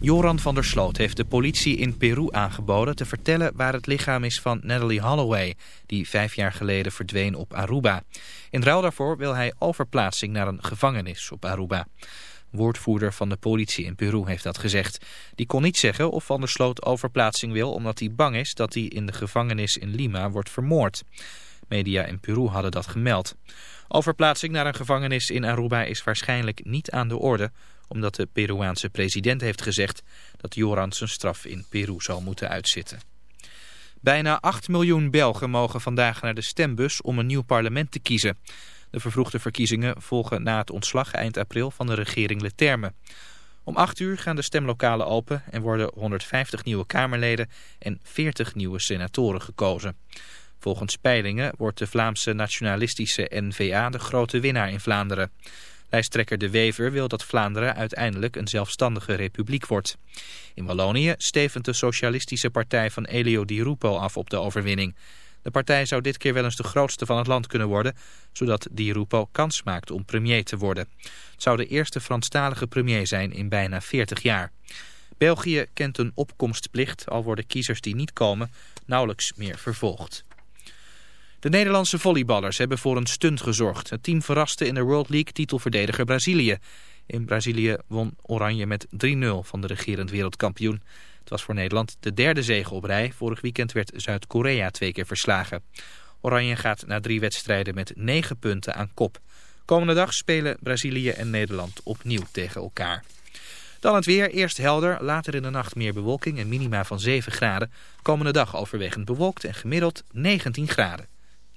Joran van der Sloot heeft de politie in Peru aangeboden te vertellen waar het lichaam is van Natalie Holloway, die vijf jaar geleden verdween op Aruba. In ruil daarvoor wil hij overplaatsing naar een gevangenis op Aruba. Woordvoerder van de politie in Peru heeft dat gezegd. Die kon niet zeggen of Van der Sloot overplaatsing wil omdat hij bang is dat hij in de gevangenis in Lima wordt vermoord. Media in Peru hadden dat gemeld. Overplaatsing naar een gevangenis in Aruba is waarschijnlijk niet aan de orde, omdat de Peruaanse president heeft gezegd dat Joran zijn straf in Peru zal moeten uitzitten. Bijna 8 miljoen Belgen mogen vandaag naar de stembus om een nieuw parlement te kiezen. De vervroegde verkiezingen volgen na het ontslag eind april van de regering Leterme. Om 8 uur gaan de stemlokalen open en worden 150 nieuwe Kamerleden en 40 nieuwe senatoren gekozen. Volgens peilingen wordt de Vlaamse nationalistische N-VA de grote winnaar in Vlaanderen. Lijsttrekker De Wever wil dat Vlaanderen uiteindelijk een zelfstandige republiek wordt. In Wallonië stevent de socialistische partij van Elio Di Rupo af op de overwinning. De partij zou dit keer wel eens de grootste van het land kunnen worden, zodat Di Rupo kans maakt om premier te worden. Het zou de eerste Franstalige premier zijn in bijna 40 jaar. België kent een opkomstplicht, al worden kiezers die niet komen nauwelijks meer vervolgd. De Nederlandse volleyballers hebben voor een stunt gezorgd. Het team verraste in de World League titelverdediger Brazilië. In Brazilië won Oranje met 3-0 van de regerend wereldkampioen. Het was voor Nederland de derde zege op rij. Vorig weekend werd Zuid-Korea twee keer verslagen. Oranje gaat na drie wedstrijden met negen punten aan kop. Komende dag spelen Brazilië en Nederland opnieuw tegen elkaar. Dan het weer, eerst helder, later in de nacht meer bewolking en minima van 7 graden. Komende dag overwegend bewolkt en gemiddeld 19 graden.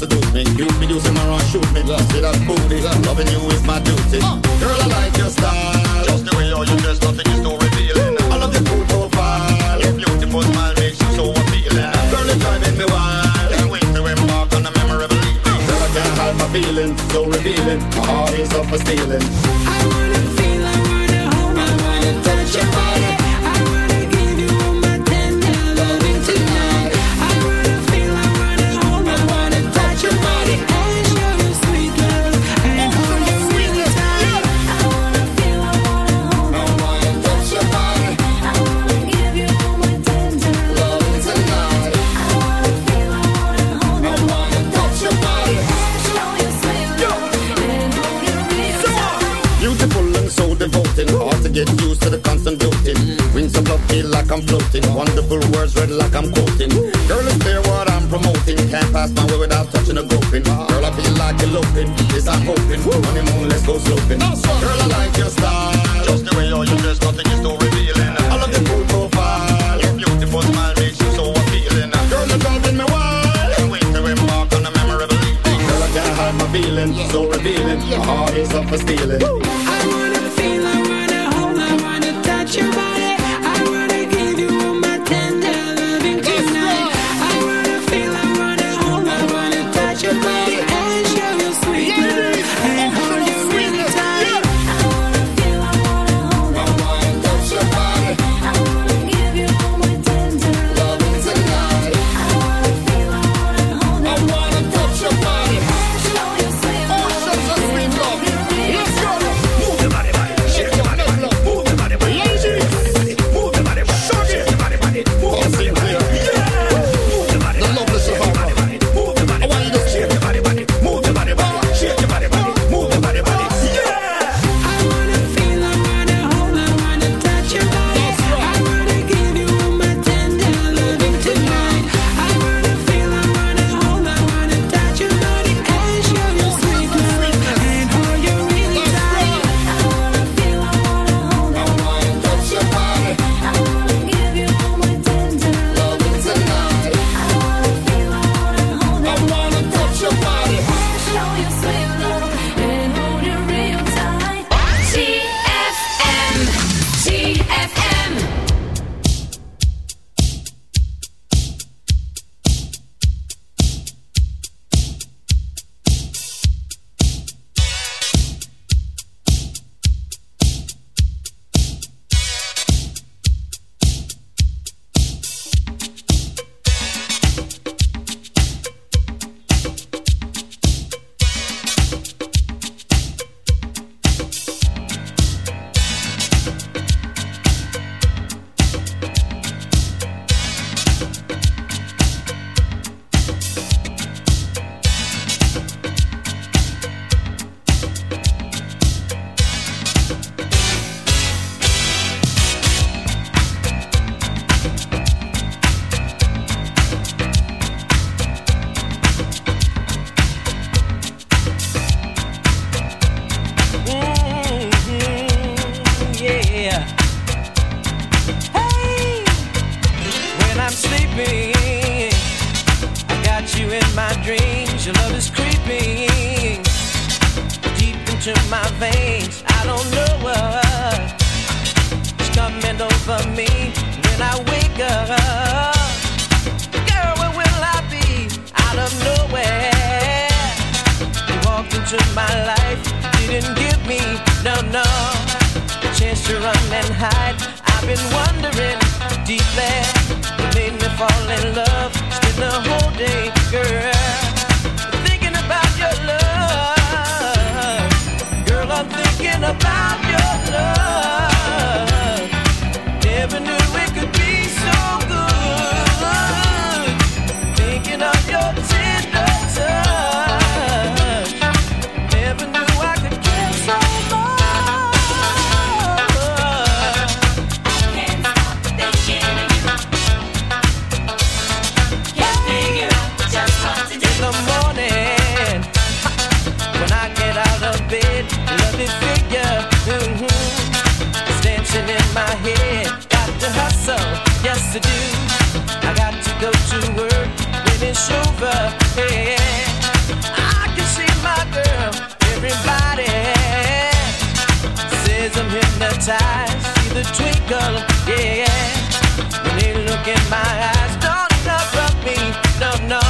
Talk and she starts me. You be using my run shoot me. See that booty, loving you is my duty. Uh. Girl I like your style, just the way you dress, nothing is too revealing. I love your cool profile, your beautiful smile makes you so appealing. Girl it's driving me wild, can't wait to embark on a memorable evening. Girl I can't hide my feelings, so revealing. My heart is up for stealing. I wanna feel, I wanna hold, I wanna touch your body. I'm floating. Wonderful words read like I'm quoting. Girl, it's clear what I'm promoting. Can't pass my way without touching a groping. Girl, I feel like eloping. This I'm hoping. Honeymoon, let's go sloping. Girl, I like your style. Just the way you dress, nothing is too revealing. I love your cool profile. Your beautiful smile makes you so appealing. Girl, you're driving me wild. Can't wait to embark on a memorable evening. Girl, I can't hide my feeling. So revealing. My heart is up for stealing. your love is creeping deep into my veins. I don't know what's coming over me when I wake up. Girl, where will I be? Out of nowhere, you walked into my life, didn't give me no no a chance to run and hide. I've been wondering deeply, you made me fall in love, spend the whole day, girl. about your love. to do. I got to go to work when it's over. Yeah. I can see my girl, everybody says I'm hypnotized. See the twinkle, yeah. When they look in my eyes, don't stop me, no, no.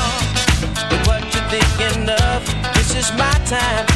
But what you thinking of? This is my time.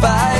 fire.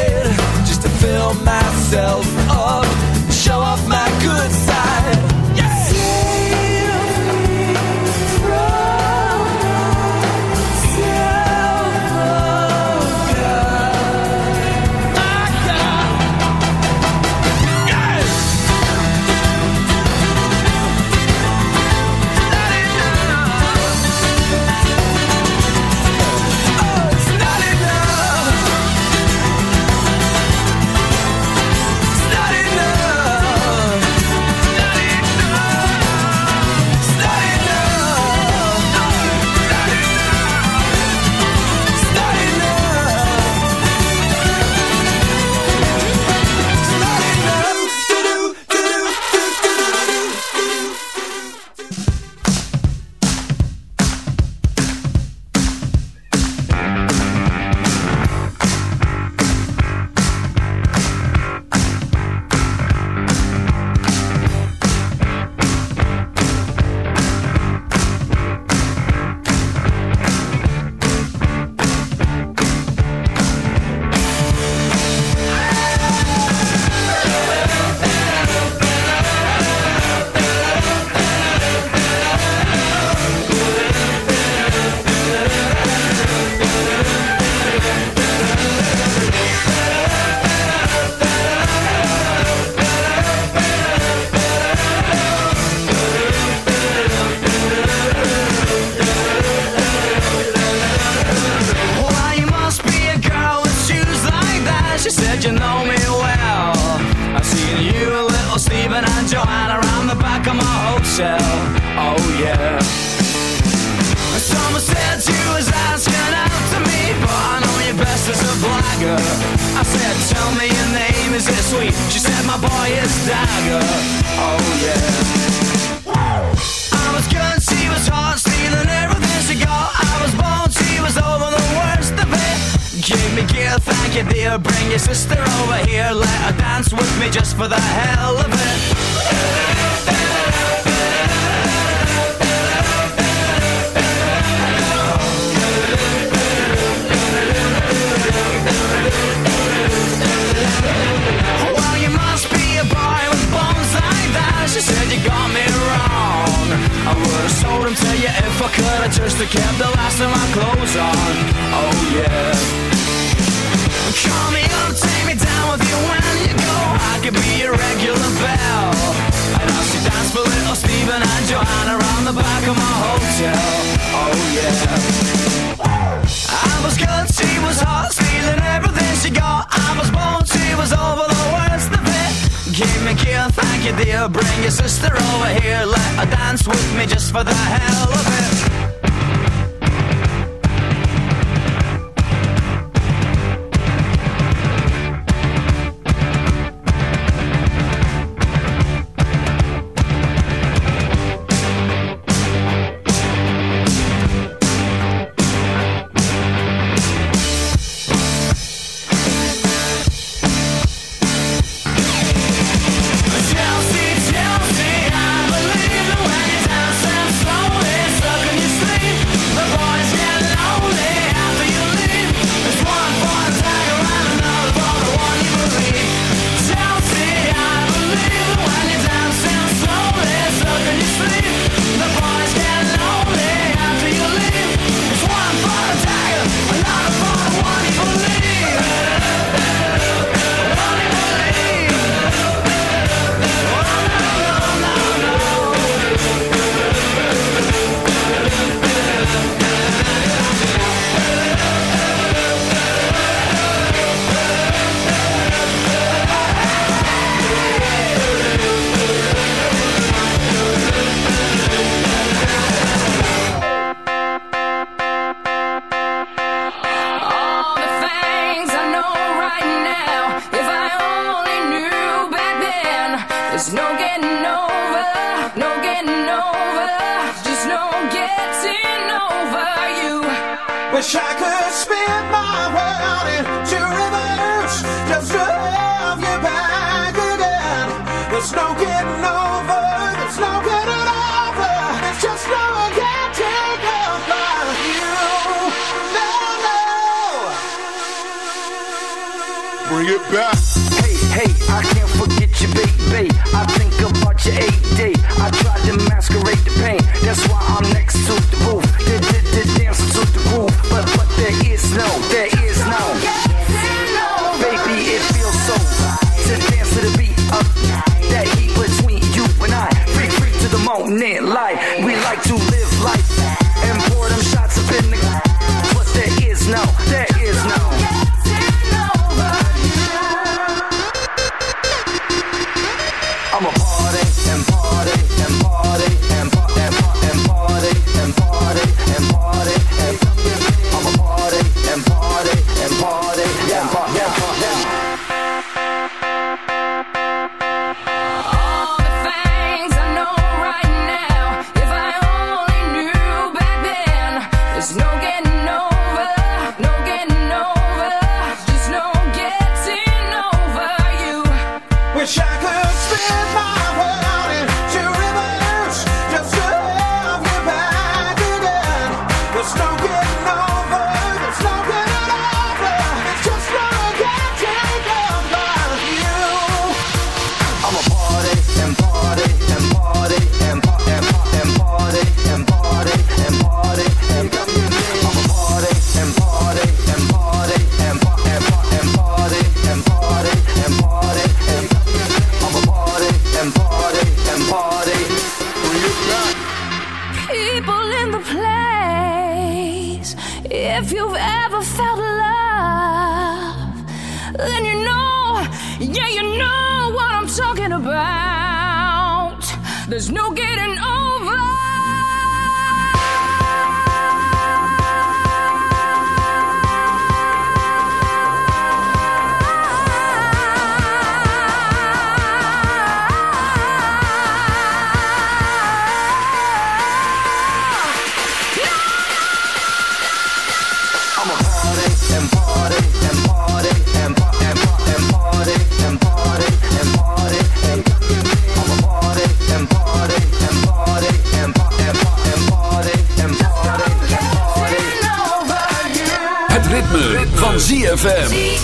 ZFM.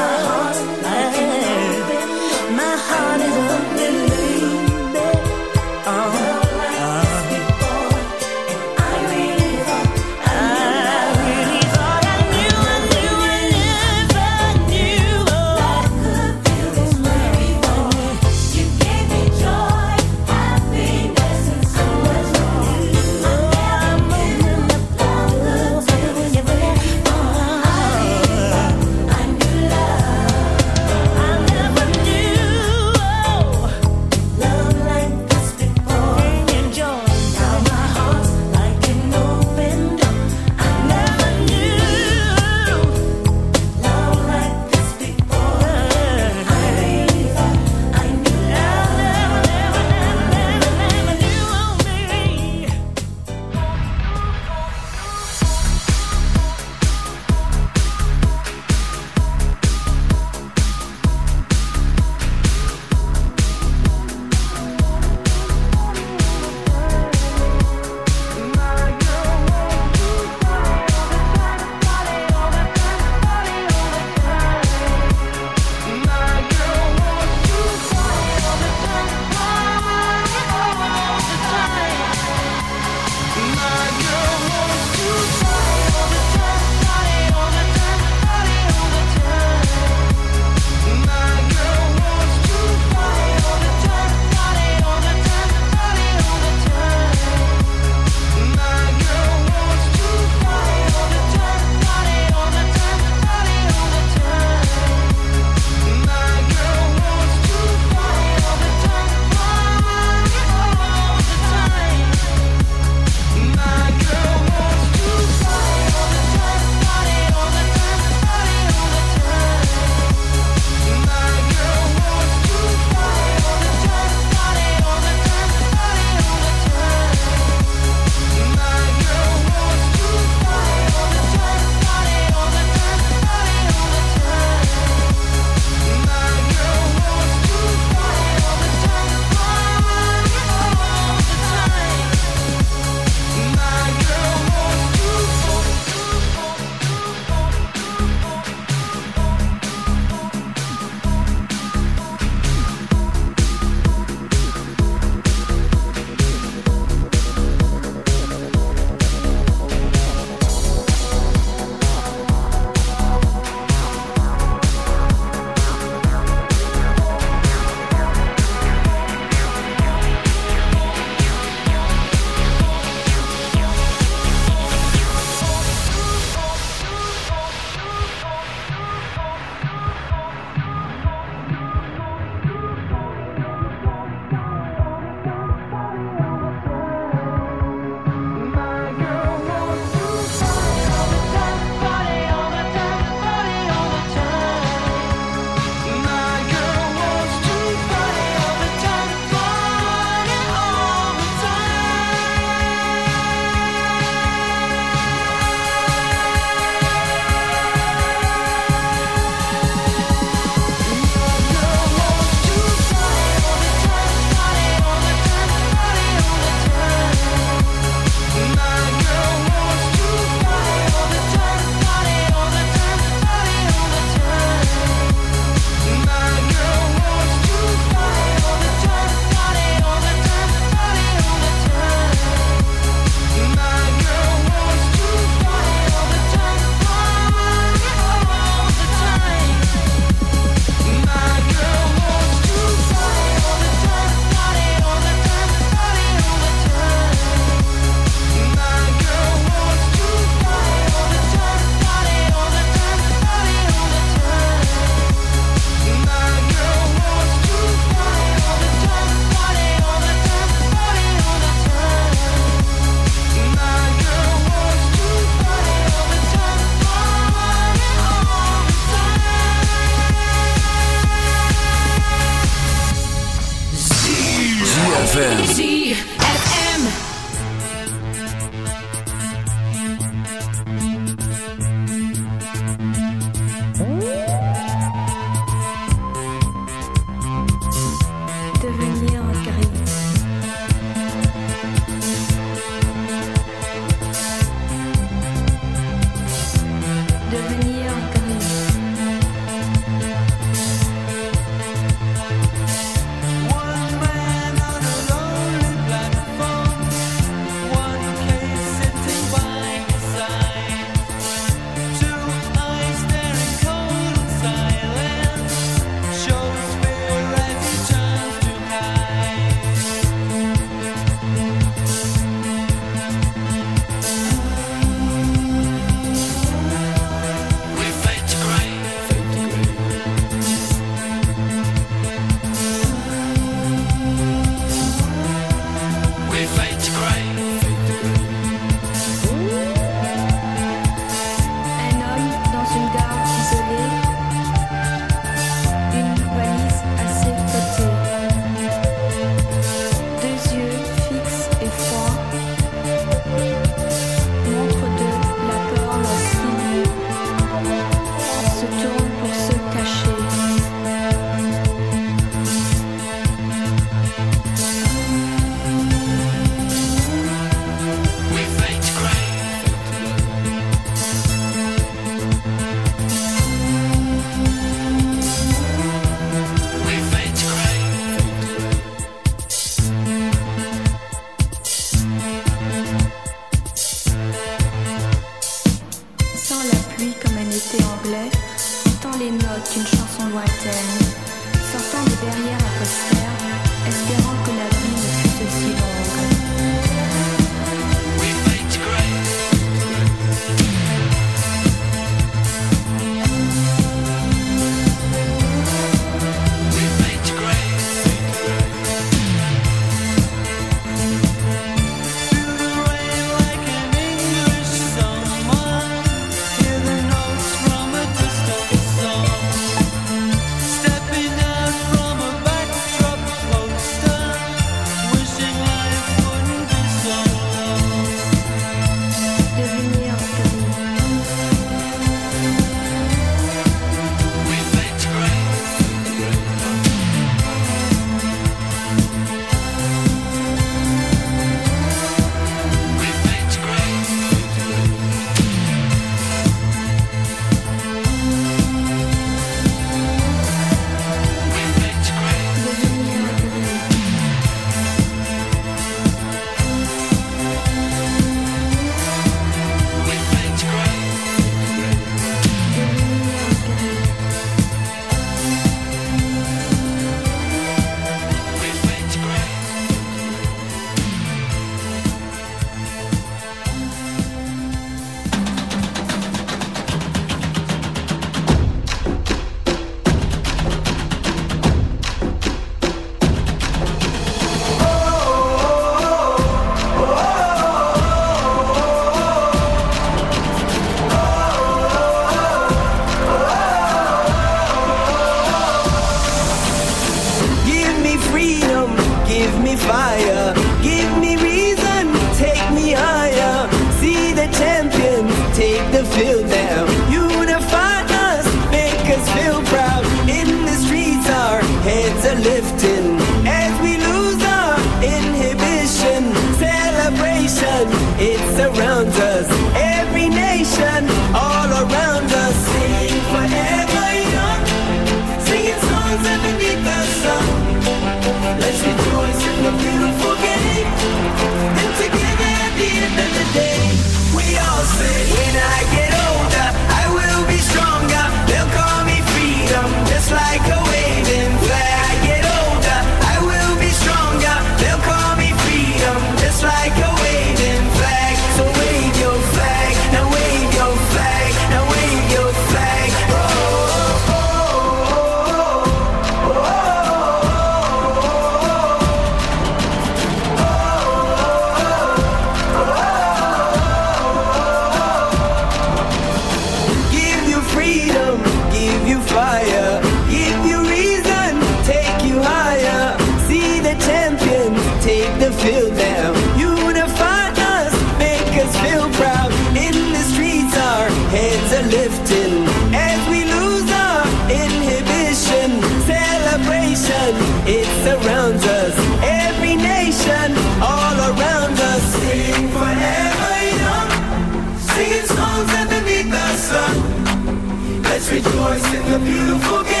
In the beautiful game.